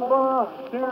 bahçemde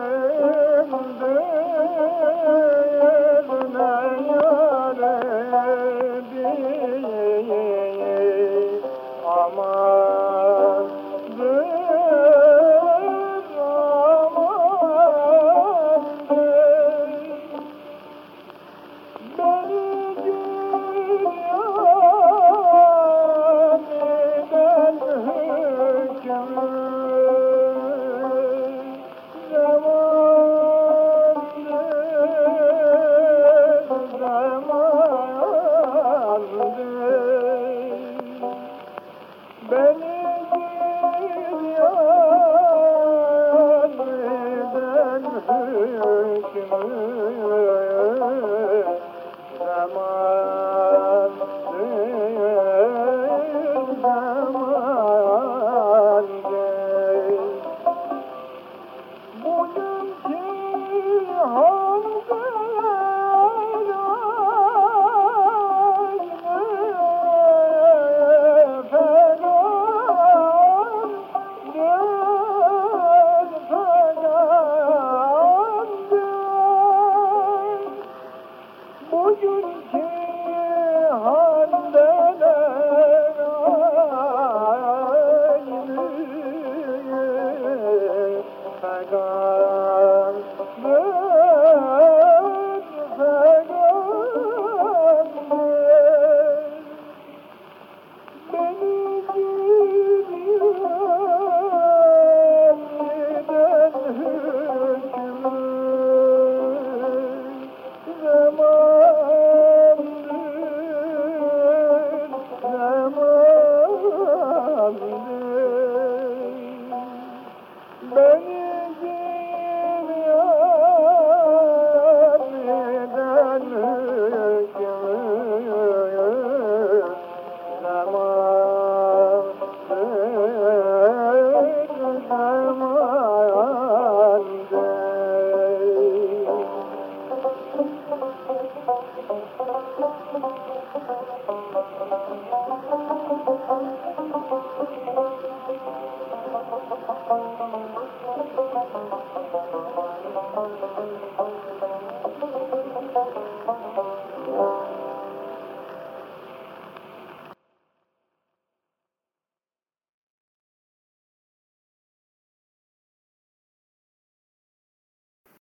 gel